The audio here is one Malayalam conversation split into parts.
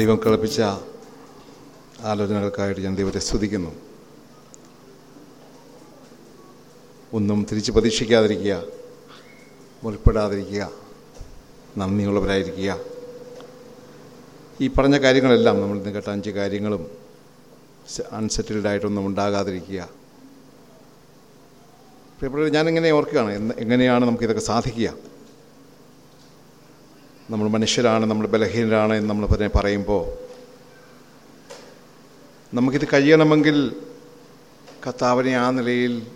ദൈവം കളിപ്പിച്ച ആലോചനകൾക്കായിട്ട് ഞാൻ ദൈവത്തെ സ്തുതിക്കുന്നു. ഒന്നും തിരിച്ച് പ്രതീക്ഷിക്കാതിരിക്കുക മുറിപ്പെടാതിരിക്കുക നന്ദിയുള്ളവരായിരിക്കുക. ഈ പറഞ്ഞ കാര്യങ്ങളെല്ലാം നമ്മൾ ഇന്ന് കേട്ട അഞ്ച് കാര്യങ്ങളും അൺസെറ്റിൽഡ് ആയിട്ടൊന്നും ഉണ്ടാകാതിരിക്കുക. ഞാനിങ്ങനെ ഓർക്കുകയാണ് എങ്ങനെയാണ് നമുക്കിതൊക്കെ സാധിക്കുക? നമ്മൾ മനുഷ്യരാണ് നമ്മൾ ബലഹീനരാണ് എന്ന് നമ്മൾ പറഞ്ഞ് പറയുമ്പോൾ നമുക്കിത് കഴിയണമെങ്കിൽ കർത്താവിനെ ആ നിലയിൽ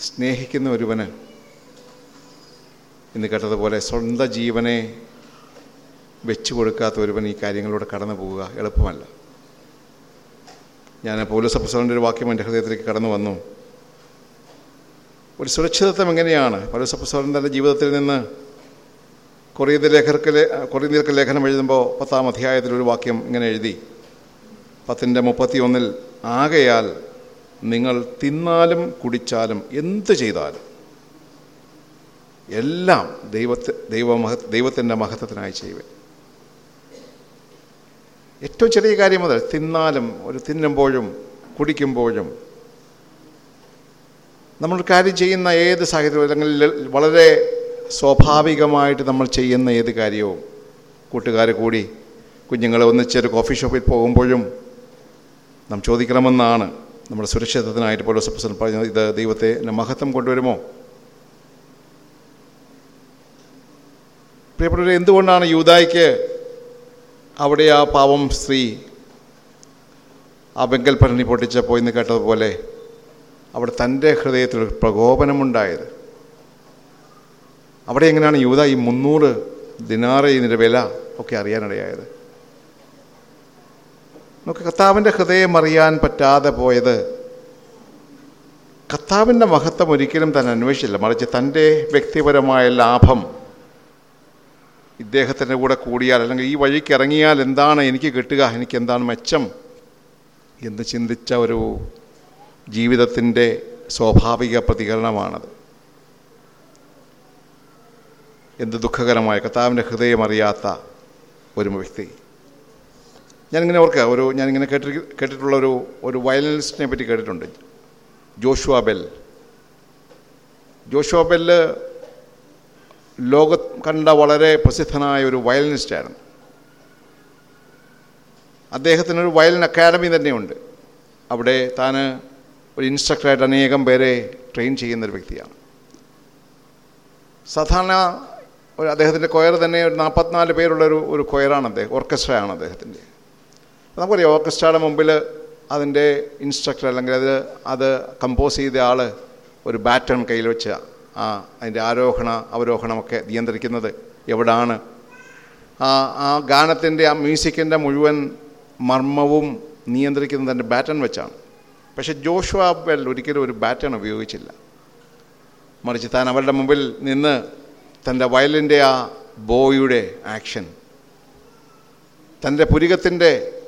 സ്നേഹിക്കുന്ന ഒരുവന് ഇന്ന് കേട്ടതുപോലെ സ്വന്തം ജീവനെ വെച്ചു കൊടുക്കാത്ത ഒരുവൻ ഈ കാര്യങ്ങളിലൂടെ കടന്നു പോവുക എളുപ്പമല്ല. ഞാൻ പോലീസ് പൗലസപ്രസവന്റെ ഒരു വാക്യം എന്റെ ഹൃദയത്തിലേക്ക് കടന്നു വന്നു. ഒരു സുരക്ഷിതത്വം എങ്ങനെയാണ്? പൗലസപ്രസവൻ തന്റെ ജീവിതത്തിൽ നിന്ന് കൊറിയത ലേഖർക്ക് കൊറിയർക്ക് ലേഖനം എഴുതുമ്പോൾ പത്താം അധ്യായത്തിൽ ഒരു വാക്യം ഇങ്ങനെ എഴുതി. പത്തിന്റെ മുപ്പത്തി ഒന്നിൽ ആകയാൽ നിങ്ങൾ തിന്നാലും കുടിച്ചാലും എന്ത് ചെയ്താലും എല്ലാം ദൈവത്തെ ദൈവമഹ ദൈവത്തിന്റെ മഹത്വത്തിനായി ചെയ്യുവൻ. ഏറ്റവും ചെറിയ കാര്യം മുതൽ തിന്നാലും ഒരു തിന്നുമ്പോഴും കുടിക്കുമ്പോഴും നമ്മൾ കാര്യം ചെയ്യുന്ന ഏത് സാഹചര്യവും അല്ലെങ്കിൽ വളരെ സ്വാഭാവികമായിട്ട് നമ്മൾ ചെയ്യുന്ന ഏത് കാര്യവും കൂട്ടുകാർ കൂടി കുഞ്ഞുങ്ങളെ ഒന്നിച്ചൊരു കോഫി ഷോപ്പിൽ പോകുമ്പോഴും നാം ചോദിക്കണമെന്നാണ് നമ്മുടെ സുരക്ഷിതത്വത്തിനായിട്ട് പോലും സപ്രസൻ പറഞ്ഞത്. ഇത് ദൈവത്തെ മഹത്വം കൊണ്ടുവരുമോ? പ്രിയപ്പെട്ടവരെ എന്തുകൊണ്ടാണ് യൂതായ്ക്ക് അവിടെ ആ പാവം സ്ത്രീ ആ ബെങ്കൽ ഭരണി പൊട്ടിച്ചപ്പോൾ കേട്ടതുപോലെ അവിടെ തന്റെ ഹൃദയത്തിൽ പ്രകോപനമുണ്ടായത്? അവിടെ എങ്ങനെയാണ് യൂത ഈ മുന്നൂറ് ദിനാറ് ഇതിന്റെ വില ഒക്കെ അറിയാനിടയായത്? നമുക്ക് കർത്താവിന്റെ ഹൃദയം അറിയാൻ പറ്റാതെ പോയത് കർത്താവിന്റെ മഹത്വം ഒരിക്കലും തന്നെ അന്വേഷിച്ചില്ല. മറിച്ച് തന്റെ വ്യക്തിപരമായ ലാഭം ഇദ്ദേഹത്തിന്റെ കൂടെ കൂടിയാൽ അല്ലെങ്കിൽ ഈ വഴിക്ക് ഇറങ്ങിയാൽ എന്താണ് എനിക്ക് കിട്ടുക എനിക്ക് എന്താണ് മെച്ചം എന്ന് ചിന്തിച്ച ഒരു ജീവിതത്തിന്റെ സ്വാഭാവിക പ്രതികരണമാണത്. എന്ത് ദുഃഖകരമായ കർത്താവിന്റെ ഹൃദയമറിയാത്ത ഒരു വ്യക്തി. ഞാനിങ്ങനെ ഓർക്കുക ഒരു ഞാനിങ്ങനെ കേട്ടി കേട്ടിട്ടുള്ള ഒരു ഒരു വയലിനിസ്റ്റിനെ പറ്റി കേട്ടിട്ടുണ്ട്. Joshua bell. ജോഷുവ ബെല്ല് ലോക കണ്ട വളരെ പ്രസിദ്ധനായ ഒരു വയലിനിസ്റ്റായിരുന്നു. അദ്ദേഹത്തിനൊരു വയലിൻ അക്കാഡമി തന്നെയുണ്ട്. അവിടെ താൻ ഒരു ഇൻസ്ട്രക്ടറായിട്ട് അനേകം പേരെ ട്രെയിൻ ചെയ്യുന്നൊരു വ്യക്തിയാണ്. സാധാരണ ഒരു അദ്ദേഹത്തിന്റെ കൊയർ തന്നെ ഒരു നാൽപ്പത്തിനാല് പേരുള്ളൊരു ഒരു കൊയറാണ് അദ്ദേഹം ഓർക്കസ്ട്രയാണ് അദ്ദേഹത്തിന്റെ നമുക്കറിയാം ഓർക്കസ്ട്രയുടെ മുമ്പിൽ അതിന്റെ ഇൻസ്ട്രക്ടർ അല്ലെങ്കിൽ അത് അത് കമ്പോസ് ചെയ്ത ആൾ ഒരു ബാറ്റൺ കയ്യിൽ വെച്ച് ആ അതിന്റെ ആരോഹണ അവരോഹണമൊക്കെ നിയന്ത്രിക്കുന്നത് എവിടാണ്? ആ ആ ഗാനത്തിന്റെ ആ മ്യൂസിക്കിന്റെ മുഴുവൻ മർമ്മവും നിയന്ത്രിക്കുന്നത് തന്റെ ബാറ്റൺ വെച്ചാണ്. പക്ഷേ ജോഷുവ ഒരിക്കലും ഒരു ബാറ്റൺ ഉപയോഗിച്ചില്ല. മറിച്ച് താൻ അവരുടെ മുമ്പിൽ നിന്ന് തന്റെ വയലിന്റെ ആ ബോയുടെ ആക്ഷൻ തന്റെ പുരികത്തിന്റെ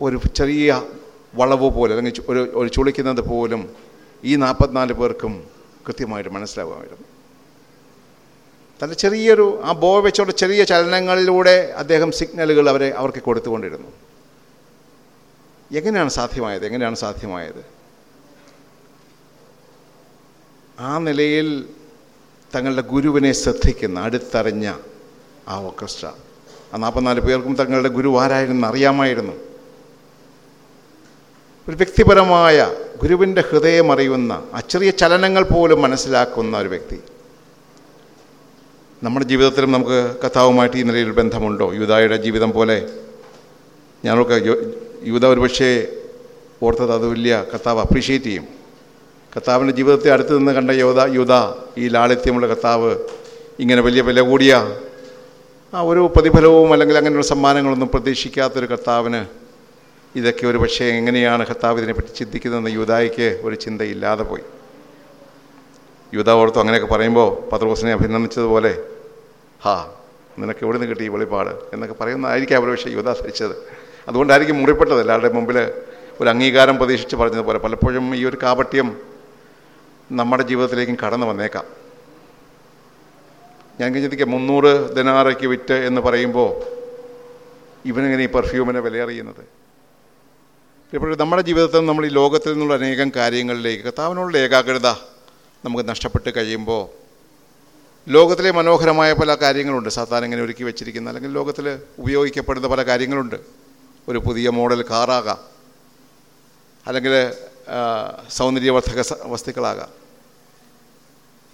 ഒരു ചെറിയ വളവ് പോലെ അല്ലെങ്കിൽ ഒരു ഒരു ചുളിക്കുന്നത് പോലും ഈ നാൽപ്പത്തിനാല് പേർക്കും കൃത്യമായിട്ട് മനസ്സിലാകുമായിരുന്നു. തന്റെ ചെറിയൊരു ആ ബോ വെച്ചുള്ള ചെറിയ ചലനങ്ങളിലൂടെ അദ്ദേഹം സിഗ്നലുകൾ അവരെ അവർക്ക് കൊടുത്തുകൊണ്ടിരുന്നു. എങ്ങനെയാണ് സാധ്യമായത്? എങ്ങനെയാണ് സാധ്യമായത്? ആ നിലയിൽ തങ്ങളുടെ ഗുരുവിനെ ശ്രദ്ധിക്കുന്ന അടുത്തറിഞ്ഞ ആ ഓർക്കസ്ട്ര ആ നാൽപ്പത്തിനാല് പേർക്കും തങ്ങളുടെ ഗുരു ആരായിരുന്നു അറിയാമായിരുന്നു. ഒരു വ്യക്തിപരമായ ഗുരുവിന്റെ ഹൃദയം അറിയുന്ന ആ ചെറിയ ചലനങ്ങൾ പോലും മനസ്സിലാക്കുന്ന ഒരു വ്യക്തി. നമ്മുടെ ജീവിതത്തിലും നമുക്ക് കഥാവുമായിട്ട് ഈ നിലയിൽ ബന്ധമുണ്ടോ? യൂതായുടെ ജീവിതം പോലെ ഞാനൊക്കെ യൂത ഒരുപക്ഷേ ഓർത്തത് അത് വലിയ കഥാവ് അപ്രീഷിയേറ്റ് ചെയ്യും. കർത്താവിന്റെ ജീവിതത്തെ അടുത്ത് നിന്ന് കണ്ട യോധ യുധ ഈ ലാളിത്യമുള്ള കർത്താവ് ഇങ്ങനെ വലിയ വില കൂടിയ ആ ഒരു പ്രതിഫലവും അല്ലെങ്കിൽ അങ്ങനെയുള്ള സമ്മാനങ്ങളൊന്നും പ്രതീക്ഷിക്കാത്തൊരു കർത്താവിന് ഇതൊക്കെ ഒരു പക്ഷേ എങ്ങനെയാണ് കർത്താവ് ഇതിനെപ്പറ്റി ചിന്തിക്കുന്നതെന്ന് യുദായിക്ക് ഒരു ചിന്തയില്ലാതെ പോയി. യുധ ഓർത്തു അങ്ങനെയൊക്കെ പറയുമ്പോൾ പത്രോസിനെ അഭിനന്ദിച്ചതുപോലെ ഹാ നിനക്ക് എവിടെ നിന്ന് കിട്ടി ഈ വെളിപ്പാട്? എന്നൊക്കെ പറയുന്നതായിരിക്കും അവർ പക്ഷേ യുദ്ധ ധരിച്ചത് അതുകൊണ്ടായിരിക്കും മുറിപ്പെട്ടത് എല്ലാവരുടെ മുമ്പിൽ ഒരു അംഗീകാരം പ്രതീക്ഷിച്ച് പറഞ്ഞതുപോലെ പലപ്പോഴും ഈ ഒരു കാപട്യം നമ്മുടെ ജീവിതത്തിലേക്കും കടന്നു വന്നേക്കാം. ഞാൻ ചിന്തിക്കാം മുന്നൂറ് ദിനാറയ്ക്ക് വിറ്റ് എന്ന് പറയുമ്പോൾ ഇവനെങ്ങനെ ഈ പെർഫ്യൂമിനെ വിലയറിയുന്നത്? ഇപ്പോഴും നമ്മുടെ ജീവിതത്തിൽ നമ്മൾ ഈ ലോകത്തിൽ നിന്നുള്ള അനേകം കാര്യങ്ങളിലേക്ക് കർത്താവിനോടുള്ള ഏകാഗ്രത നമുക്ക് നഷ്ടപ്പെട്ട് കഴിയുമ്പോൾ ലോകത്തിലെ മനോഹരമായ പല കാര്യങ്ങളുണ്ട്. സാത്താൻ ഇങ്ങനെ ഒരുക്കി വെച്ചിരിക്കുന്ന അല്ലെങ്കിൽ ലോകത്തിൽ ഉപയോഗിക്കപ്പെടുന്ന പല കാര്യങ്ങളുണ്ട്. ഒരു പുതിയ മോഡൽ കാറാകാം. അല്ലെങ്കിൽ സൗന്ദര്യവർദ്ധക വസ്തുക്കളാകാം.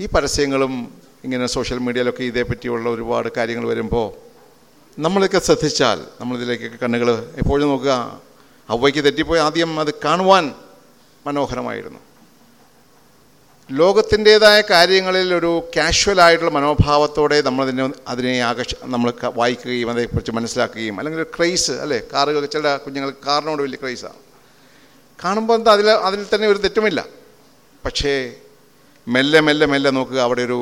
ഈ പരസ്യങ്ങളും ഇങ്ങനെ സോഷ്യൽ മീഡിയയിലൊക്കെ ഇതേപ്പറ്റിയുള്ള ഒരുപാട് കാര്യങ്ങൾ വരുമ്പോൾ നമ്മളൊക്കെ ശ്രദ്ധിച്ചാൽ നമ്മളിതിലേക്കൊക്കെ കണ്ണുകൾ എപ്പോഴും നോക്കുക. അവയ്ക്ക് തെറ്റിപ്പോയി ആദ്യം അത് കാണുവാൻ മനോഹരമായിരുന്നു. ലോകത്തിന്റേതായ കാര്യങ്ങളിൽ ഒരു കാഷ്വൽ ആയിട്ടുള്ള മനോഭാവത്തോടെ നമ്മളതിനെ അതിനെ ആകർഷ നമ്മൾ വായിക്കുകയും അതേക്കുറിച്ച് മനസ്സിലാക്കുകയും അല്ലെങ്കിൽ ഒരു ക്രൈസ് അല്ലേ? കാറുകൾ ചില കുഞ്ഞുങ്ങൾ കാറിനോട് വലിയ ക്രൈസാണ് കാണുമ്പോൾ എന്താ അതിൽ അതിൽ തന്നെ ഒരു തെറ്റുമില്ല. പക്ഷേ മെല്ലെ മെല്ലെ മെല്ലെ നോക്കുക അവിടെ ഒരു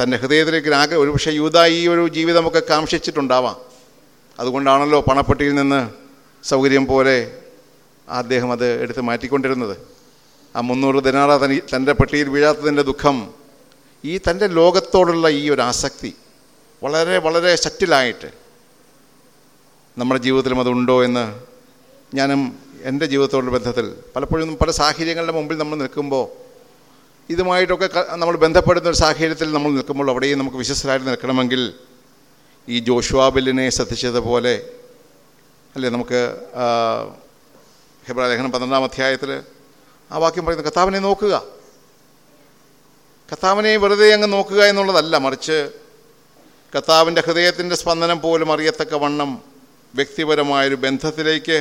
തന്റെ ഹൃദയത്തിലേക്ക് ആഗ്രഹം ഒരു പക്ഷേ യൂത ഈ ഒരു ജീവിതമൊക്കെ കാംക്ഷിച്ചിട്ടുണ്ടാവാം. അതുകൊണ്ടാണല്ലോ പണപ്പെട്ടിയിൽ നിന്ന് സൗകര്യം പോലെ അദ്ദേഹം അത് എടുത്ത് മാറ്റിക്കൊണ്ടിരുന്നത്. ആ മുന്നൂറ് ദിനാറ തനി തന്റെ പെട്ടിയിൽ വീഴാത്തതിന്റെ ദുഃഖം ഈ തന്റെ ലോകത്തോടുള്ള ഈ ഒരു ആസക്തി വളരെ വളരെ ശക്തിലായിട്ട് നമ്മുടെ ജീവിതത്തിലും അതുണ്ടോ എന്ന് ഞാനും എന്റെ ജീവിതത്തോടുള്ള ബന്ധത്തിൽ പലപ്പോഴും പല സാഹചര്യങ്ങളുടെ മുമ്പിൽ നമ്മൾ നിൽക്കുമ്പോൾ ഇതുമായിട്ടൊക്കെ നമ്മൾ ബന്ധപ്പെടുന്ന ഒരു സാഹചര്യത്തിൽ നമ്മൾ നിൽക്കുമ്പോൾ അവിടെയും നമുക്ക് വിശ്വസരായിട്ട് നിൽക്കണമെങ്കിൽ ഈ ജോഷുവാബില്ലിനെ ശ്രദ്ധിച്ചതുപോലെ അല്ലേ നമുക്ക് ഹിബ്രാലേഖനം പന്ത്രണ്ടാം അധ്യായത്തിൽ ആ വാക്യം പറയുന്നത് കർത്താവിനെ നോക്കുക. കർത്താവിനെ വെറുതെ അങ്ങ് നോക്കുക എന്നുള്ളതല്ല മറിച്ച് കർത്താവിന്റെ ഹൃദയത്തിന്റെ സ്പന്ദനം പോലും അറിയത്തക്ക വണ്ണം വ്യക്തിപരമായൊരു ബന്ധത്തിലേക്ക്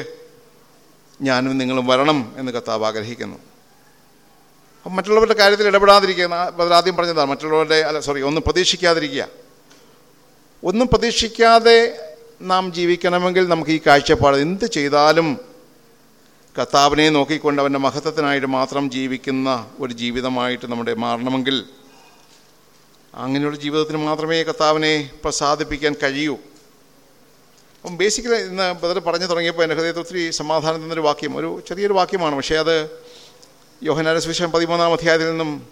ഞാനും നിങ്ങളും വരണം എന്ന് കർത്താവ് ആഗ്രഹിക്കുന്നു. അപ്പം മറ്റുള്ളവരുടെ കാര്യത്തിൽ ഇടപെടാതിരിക്കുക ആദ്യം പറഞ്ഞതാണ്. മറ്റുള്ളവരുടെ അല്ല സോറി ഒന്നും പ്രതീക്ഷിക്കാതിരിക്കുക. ഒന്നും പ്രതീക്ഷിക്കാതെ നാം ജീവിക്കണമെങ്കിൽ നമുക്ക് ഈ കാഴ്ചപ്പാട് എന്ത് ചെയ്താലും കർത്താവിനെ നോക്കിക്കൊണ്ട് അവന്റെ മഹത്വത്തിനായിട്ട് മാത്രം ജീവിക്കുന്ന ഒരു ജീവിതമായിട്ട് നമ്മുടെ മാറണമെങ്കിൽ അങ്ങനെയുള്ള ജീവിതത്തിന് മാത്രമേ കർത്താവിനെ പ്രസാദിപ്പിക്കാൻ കഴിയൂ. അപ്പം ബേസിക്കലി ഇന്ന് ബദൽ പറഞ്ഞു തുടങ്ങിയപ്പോൾ എന്റെ ഹൃദയത്തിൽ ഒത്തിരി സമാധാനം തന്നൊരു വാക്യം ഒരു ചെറിയൊരു വാക്യമാണ്. പക്ഷേ അത് യോഹനാന സുവിശേഷം പതിമൂന്നാം അധ്യായത്തിൽ നിന്നും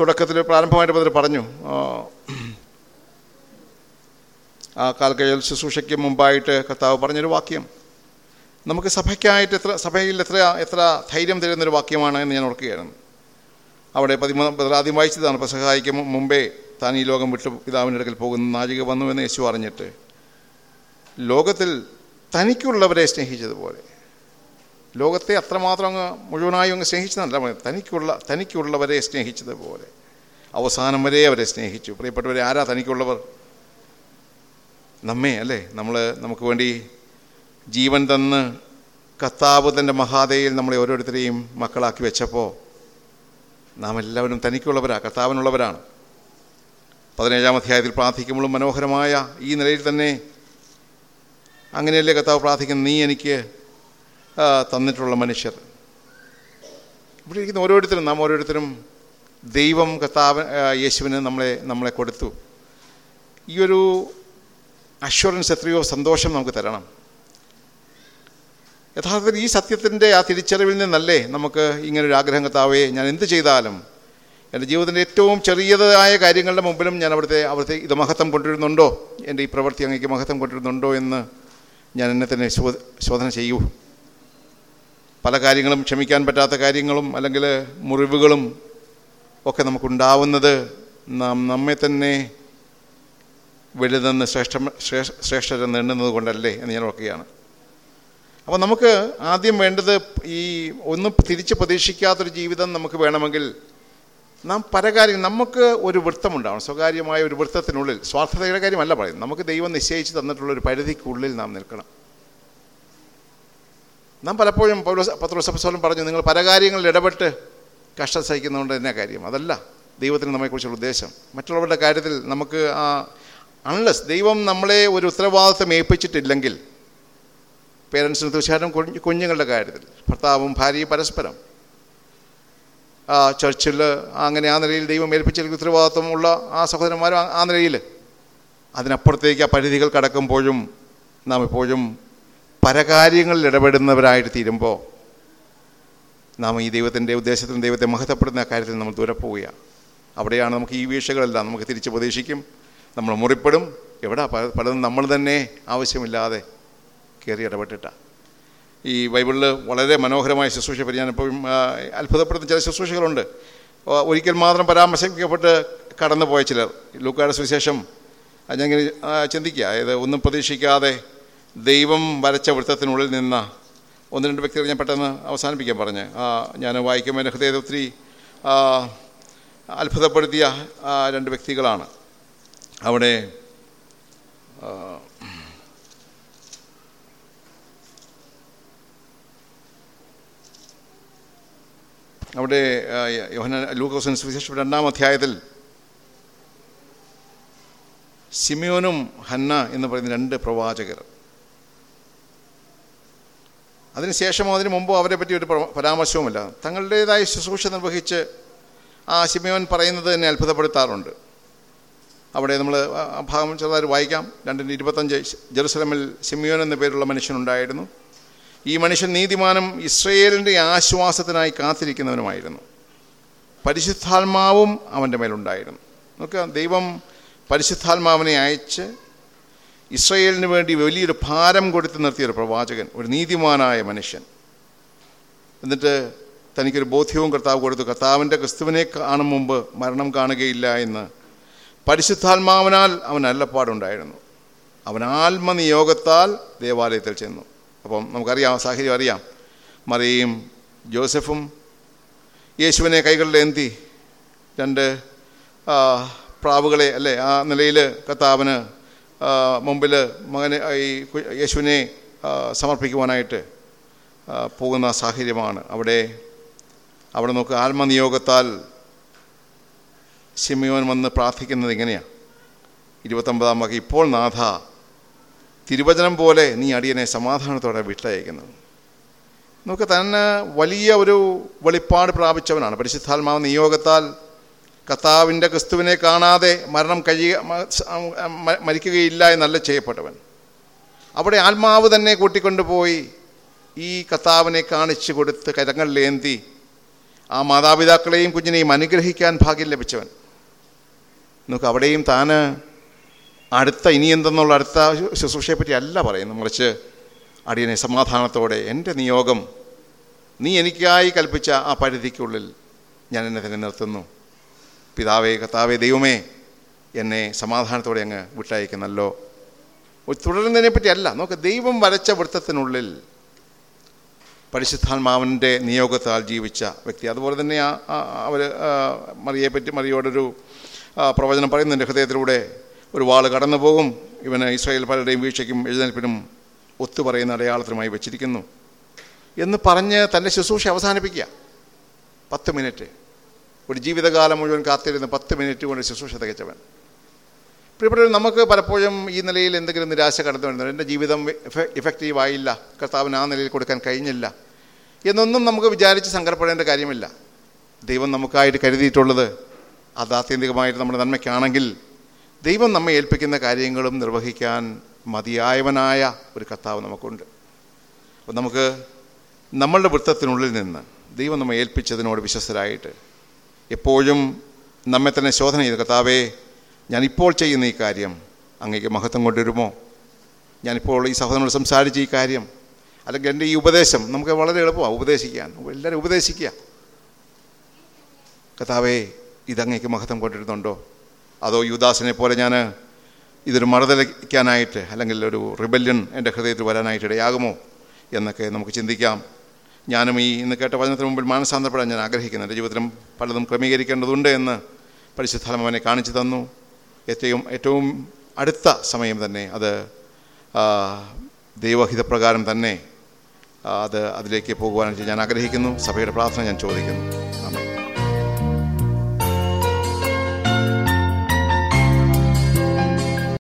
തുടക്കത്തിൽ പ്രാരംഭമായിട്ട് ബദൽ പറഞ്ഞു. ആ, കാൽക്കഴൽ ശുശ്രൂഷയ്ക്ക് മുമ്പായിട്ട് കർത്താവ് പറഞ്ഞൊരു വാക്യം. നമുക്ക് സഭയ്ക്കായിട്ട് എത്ര സഭയിൽ എത്ര എത്ര ധൈര്യം തരുന്നൊരു വാക്യമാണ് എന്ന് ഞാൻ ഓർക്കുകയായിരുന്നു അവിടെ പതിമൂന്നാം ആദ്യം വായിച്ചതാണ് പെസഹായിക്ക് മു- മുമ്പേ താൻ ഈ ലോകം വിട്ട് പിതാവിന്റെ അടുക്കൽ പോകുന്ന നാഴിക വന്നു എന്ന് യേശു അറിഞ്ഞിട്ട്. ലോകത്തിൽ തനിക്കുള്ളവരെ സ്നേഹിച്ചതുപോലെ ലോകത്തെ അത്രമാത്രം അങ്ങ് മുഴുവനായും അങ്ങ് സ്നേഹിച്ചതല്ല. തനിക്കുള്ള തനിക്കുള്ളവരെ സ്നേഹിച്ചതുപോലെ അവസാനം വരെ അവരെ സ്നേഹിച്ചു. പ്രിയപ്പെട്ടവരെ ആരാ തനിക്കുള്ളവർ? നമ്മെ അല്ലേ? നമ്മൾ നമുക്ക് വേണ്ടി ജീവൻ തന്ന് കർത്താവ് തന്റെ മഹാതയിൽ നമ്മളെ ഓരോരുത്തരെയും മക്കളാക്കി വെച്ചപ്പോൾ നാം എല്ലാവരും തനിക്കുള്ളവരാണ് കർത്താവിനുള്ളവരാണ്. പതിനേഴാം അധ്യായത്തിൽ പ്രാർത്ഥിക്കുമ്പോഴും മനോഹരമായ ഈ നിലയിൽ തന്നെ അങ്ങനെയല്ലേ കർത്താവ് പ്രാർത്ഥിക്കുന്നത്? നീ എനിക്ക് തന്നിട്ടുള്ള മനുഷ്യർ. ഇവിടെ ഇരിക്കുന്ന ഓരോരുത്തരും നാം ഓരോരുത്തരും ദൈവം കർത്താവ് ആ, യേശുവിന് നമ്മളെ നമ്മളെ കൊടുത്തു. ഈ ഒരു അഷ്വറൻസ് എത്രയോ സന്തോഷം നമുക്ക് തരണം. യഥാർത്ഥത്തിൽ ഈ സത്യത്തിന്റെ ആ തിരിച്ചറിവിൽ നിന്നല്ലേ നമുക്ക് ഇങ്ങനൊരു ആഗ്രഹം കത്താവേ ഞാൻ എന്ത് ചെയ്താലും എന്റെ ജീവിതത്തിന്റെ ഏറ്റവും ചെറിയതായ കാര്യങ്ങളുടെ മുമ്പിലും ഞാൻ അവിടുത്തെ അവിടുത്തെ ഇത് മഹത്വം കൊണ്ടുവരുന്നുണ്ടോ? എന്റെ ഈ പ്രവൃത്തി അങ്ങേക്ക് മഹത്വം കൊണ്ടുവരുന്നുണ്ടോ എന്ന് ഞാൻ എന്നെ തന്നെ ശോധന ചെയ്യൂ. പല കാര്യങ്ങളും ക്ഷമിക്കാൻ പറ്റാത്ത കാര്യങ്ങളും അല്ലെങ്കിൽ മുറിവുകളും ഒക്കെ നമുക്കുണ്ടാവുന്നത് നാം നമ്മെ തന്നെ വലുതെന്ന് ശ്രേഷ്ഠ ശ്രേഷ്ഠ ശ്രേഷ്ഠരെന്ന് എണ്ണുന്നത് കൊണ്ടല്ലേ എന്ന് ഞാൻ ഓർക്കുകയാണ്. അപ്പോൾ നമുക്ക് ആദ്യം വേണ്ടത് ഈ ഒന്നും തിരിച്ച് പ്രതീക്ഷിക്കാത്തൊരു ജീവിതം നമുക്ക് വേണമെങ്കിൽ നാം പരകാര്യം നമുക്ക് ഒരു വൃത്തമുണ്ടാവണം. സ്വകാര്യമായ ഒരു വൃത്തത്തിനുള്ളിൽ സ്വാർത്ഥതയുടെ കാര്യമല്ല പറയുന്നത്. നമുക്ക് ദൈവം നിശ്ചയിച്ച് തന്നിട്ടുള്ള ഒരു പരിധിക്കുള്ളിൽ നാം നിൽക്കണം. നാം പലപ്പോഴും പൗലോസ് പത്രോസഫസോലം പറഞ്ഞു നിങ്ങൾ പരകാര്യങ്ങളിൽ ഇടപെട്ട് കഷ്ടം സഹിക്കുന്നതുകൊണ്ട് തന്നെ കാര്യം. അതല്ല ദൈവത്തിന് നമ്മെക്കുറിച്ചുള്ള ഉദ്ദേശം. മറ്റുള്ളവരുടെ കാര്യത്തിൽ നമുക്ക് ആ അൺലെസ് ദൈവം നമ്മളെ ഒരു ഉത്തരവാദിത്വം ഏൽപ്പിച്ചിട്ടില്ലെങ്കിൽ പേരൻസിന് തീർച്ചയായിട്ടും കുഞ്ഞ് കുഞ്ഞുങ്ങളുടെ കാര്യത്തിൽ ഭർത്താവും ഭാര്യയും പരസ്പരം ചർച്ചിൽ അങ്ങനെ ആ നിലയിൽ ദൈവം ഏൽപ്പിച്ച ഉത്തരവാദിത്വമുള്ള ആ സഹോദരന്മാരും ആ- നിലയിൽ. അതിനപ്പുറത്തേക്ക് ആ പരിധികൾ കടക്കുമ്പോഴും നാം എപ്പോഴും പരകാര്യങ്ങളിൽ ഇടപെടുന്നവരായിട്ട് തീരുമ്പോൾ നാം ഈ ദൈവത്തിന്റെ ഉദ്ദേശത്തിനും ദൈവത്തെ മഹത്വപ്പെടുന്ന കാര്യത്തിൽ നമ്മൾ ദൂരെ പോവുകയാണ്. അവിടെയാണ് നമുക്ക് ഈ വീഴ്ചകളെല്ലാം നമുക്ക് തിരിച്ച് പ്രതീക്ഷിക്കും നമ്മൾ മുറിപ്പെടും. എവിടെ പല- പലതും നമ്മൾ തന്നെ ആവശ്യമില്ലാതെ കയറി ഇടപെട്ടിട്ടാണ് ഈ ബൈബിളിൽ വളരെ മനോഹരമായ ശുശ്രൂഷ ഇപ്പം അത്ഭുതപ്പെടുന്ന ചില ശുശ്രൂഷകളുണ്ട്. ഒരിക്കൽ മാത്രം പരാമർശിക്കപ്പെട്ട് കടന്നുപോയ ചിലർ. ലൂക്കായുടെ സുവിശേഷം ഞാനിങ്ങനെ ചിന്തിക്കുക. അതായത് ഒന്നും പ്രതീക്ഷിക്കാതെ ദൈവം വരച്ച വൃത്തത്തിനുള്ളിൽ നിന്ന ഒന്ന് രണ്ട് വ്യക്തികൾ ഞാൻ പെട്ടെന്ന് അവസാനിപ്പിക്കാൻ പറഞ്ഞ്. ഞാൻ വായിക്കുമ്പോൾ എന്റെ ഹൃദയത്തെ ഒത്തിരി അത്ഭുതപ്പെടുത്തിയ രണ്ട് വ്യക്തികളാണ്. അവിടെ അവിടെ യോഹന ലൂക്കോസിന് സുവിശേഷം രണ്ടാം അധ്യായത്തിൽ സിമിയോനും ഹന്ന എന്ന് പറയുന്ന രണ്ട് പ്രവാചകർ. അതിനുശേഷമോ അതിനു മുമ്പോ അവരെ പറ്റി ഒരു പ്ര- പരാമർശവുമില്ല. തങ്ങളുടേതായ ശുശ്രൂഷ നിർവഹിച്ച് ആ സിമിയോൻ പറയുന്നത് തന്നെ അത്ഭുതപ്പെടുത്താറുണ്ട്. അവിടെ നമ്മൾ ഭാഗം ചെറുതായിട്ട് വായിക്കാം. രണ്ടിന്റെ ഇരുപത്തഞ്ച് ജെറുസലമിൽ സിമിയോൻ എന്ന പേരുള്ള മനുഷ്യനുണ്ടായിരുന്നു. ഈ മനുഷ്യൻ നീതിമാനം ഇസ്രയേലിന്റെ ആശ്വാസത്തിനായി കാത്തിരിക്കുന്നവനുമായിരുന്നു. പരിശുദ്ധാത്മാവും അവന്റെ മേലുണ്ടായിരുന്നു. നോക്കുക ദൈവം പരിശുദ്ധാത്മാവിനെ അയച്ച് ഇസ്രയേലിന് വേണ്ടി വലിയൊരു ഭാരം കൊടുത്തു നിർത്തിയ ഒരു പ്രവാചകൻ ഒരു നീതിമാനായ മനുഷ്യൻ. എന്നിട്ട് തനിക്കൊരു ബോധ്യവും കർത്താവ് കൊടുത്തു കർത്താവിന്റെ ക്രിസ്തുവിനെ കാണും മുമ്പ് മരണം കാണുകയില്ല എന്ന്. പരിശുദ്ധാത്മാവിനാൽ അവൻ അല്ലപ്പാടുണ്ടായിരുന്നു. അവൻ ആത്മനിയോഗത്താൽ ദേവാലയത്തിൽ ചെന്നു. അപ്പം നമുക്കറിയാം സാഹചര്യം അറിയാം. മറിയും ജോസഫും യേശുവിനെ കൈകളിൽ എന്തി രണ്ട് പ്രാവുകളെ അല്ലേ ആ നിലയിൽ കർത്താവിന് മുമ്പിൽ മകനെ ഈ യേശുവിനെ സമർപ്പിക്കുവാനായിട്ട് പോകുന്ന സാഹചര്യമാണ്. അവിടെ അവിടെ നോക്ക് ആത്മനിയോഗത്താൽ ശിമയോൻ വന്ന് പ്രാർത്ഥിക്കുന്നത് ഇങ്ങനെയാണ് ഇരുപത്തൊമ്പതാം വാക്ക് ഇപ്പോൾ നാഥ തിരുവചനം പോലെ നീ അടിയനെ സമാധാനത്തോടെ വിട്ടയക്കുന്നു. നമുക്ക് തന്നെ വലിയ ഒരു വെളിപ്പാട് പ്രാപിച്ചവനാണ്. പരിശുദ്ധാത്മാവ് നിയോഗത്താൽ കർത്താവിന്റെ ക്രിസ്തുവിനെ കാണാതെ മരണം കഴിയ മരിക്കുകയില്ല എന്നല്ല ചെയ്യപ്പെട്ടവൻ. അവിടെ ആത്മാവ് തന്നെ കൂട്ടിക്കൊണ്ടുപോയി ഈ കർത്താവിനെ കാണിച്ചു കൊടുത്ത് കരങ്ങളിലേന്തി ആ മാതാപിതാക്കളെയും കുഞ്ഞിനെയും അനുഗ്രഹിക്കാൻ ഭാഗ്യം ലഭിച്ചവൻ. നമുക്ക് അവിടെയും താന് അടുത്ത ഇനി എന്തെന്നുള്ള അടുത്ത ശുശ്രൂഷയെപ്പറ്റി അല്ല പറയുന്നു മറിച്ച് അടിയനെ സമാധാനത്തോടെ എന്റെ നിയോഗം നീ എനിക്കായി കൽപ്പിച്ച ആ പരിധിക്കുള്ളിൽ ഞാൻ എന്നെ തന്നെ നിർത്തുന്നു. പിതാവേ കർത്താവേ ദൈവമേ എന്നെ സമാധാനത്തോടെ അങ്ങ് വിട്ടയക്കുന്നല്ലോ. തുടരുന്നതിനെ പറ്റി അല്ല. നോക്ക് ദൈവം വരച്ച വൃത്തത്തിനുള്ളിൽ പരിശുദ്ധാത്മാവിന്റെ നിയോഗത്താൽ ജീവിച്ച വ്യക്തി. അതുപോലെ തന്നെ ആ അവർ മറിയെ പറ്റി മറിയോടൊരു പ്രവചനം പറയുന്നുണ്ട് ഹൃദയത്തിലൂടെ. ഒരു വാൾ കടന്നു പോകും ഇവന് ഇസ്രായേൽ പലരുടെയും വീഴ്ചയ്ക്കും എഴുന്നേൽപ്പിനും ഒത്തുപറയുന്ന അടയാളത്തിനുമായി വെച്ചിരിക്കുന്നു. എന്ന് പറഞ്ഞ് തന്റെ ശുശ്രൂഷ അവസാനിപ്പിക്കുക. പത്ത് മിനിറ്റ്. ഒരു ജീവിതകാലം മുഴുവൻ കാത്തിരുന്ന് പത്ത് മിനിറ്റ് കൊണ്ട് ശുശ്രൂഷ തികച്ചവൻ. പ്രിയപ്പെട്ടവർ നമുക്ക് പലപ്പോഴും ഈ നിലയിൽ എന്തെങ്കിലും നിരാശ കടന്നു വരുന്നുണ്ട്. എന്റെ ജീവിതം ഇഫക്റ്റീവ് ആയില്ല. കർത്താവിന് ആ നിലയിൽ കൊടുക്കാൻ കഴിഞ്ഞില്ല. എന്നൊന്നും നമുക്ക് വിചാരിച്ച് സങ്കടപ്പെടേണ്ട കാര്യമില്ല. ദൈവം നമുക്കായിട്ട് കരുതിയിട്ടുള്ളത് അത് ആത്യന്തികമായിട്ട് നമ്മുടെ നന്മയ്ക്കാണെങ്കിൽ ദൈവം നമ്മെ ഏൽപ്പിക്കുന്ന കാര്യങ്ങളും നിർവഹിക്കാൻ മതിയായവനായ ഒരു കർത്താവ് നമുക്കുണ്ട്. അപ്പം നമുക്ക് നമ്മളുടെ വൃത്തത്തിനുള്ളിൽ നിന്ന് ദൈവം നമ്മെ ഏൽപ്പിച്ചതിനോട് വിശ്വസരായിട്ട് എപ്പോഴും നമ്മെ തന്നെ ശോധന ചെയ്ത് കർത്താവേ ഞാനിപ്പോൾ ചെയ്യുന്ന ഈ കാര്യം അങ്ങേക്ക് മഹത്വം കൊണ്ടുവരുമോ? ഞാനിപ്പോൾ ഈ സഹോദരനോട് സംസാരിച്ച ഈ കാര്യം അല്ലെങ്കിൽ എന്റെ ഈ ഉപദേശം നമുക്ക് വളരെ എളുപ്പമാണ് ഉപദേശിക്കാൻ. എല്ലാവരും ഉപദേശിക്കുക. കഥാവേ ഇതങ്ങേക്ക് മഹത്വം കൊണ്ടിരുന്നുണ്ടോ അതോ യുദാസിനെ പോലെ ഞാൻ ഇതൊരു മറുതലിക്കാനായിട്ട് അല്ലെങ്കിൽ ഒരു റിബല്യൻ എന്റെ ഹൃദയത്തിൽ വരാനായിട്ട് ഇടയാകുമോ എന്നൊക്കെ നമുക്ക് ചിന്തിക്കാം. ഞാനും ഈ ഇന്ന് കേട്ട വചനത്തിന് മുമ്പിൽ മാനസാന്തരപ്പെടാൻ ഞാൻ ആഗ്രഹിക്കുന്നു. എന്റെ ജീവിതത്തിലും പലതും ക്രമീകരിക്കേണ്ടതുണ്ട് എന്ന് പരിശുദ്ധാത്മാവനെ കാണിച്ചു തന്നു. ഏറ്റവും ഏറ്റവും അടുത്ത സമയം തന്നെ അത് ദൈവഹിതപ്രകാരം തന്നെ അത് അതിലേക്ക് പോകുവാനായിട്ട് ഞാൻ ആഗ്രഹിക്കുന്നു. സഭയുടെ പ്രാർത്ഥന ഞാൻ ചോദിക്കുന്നു.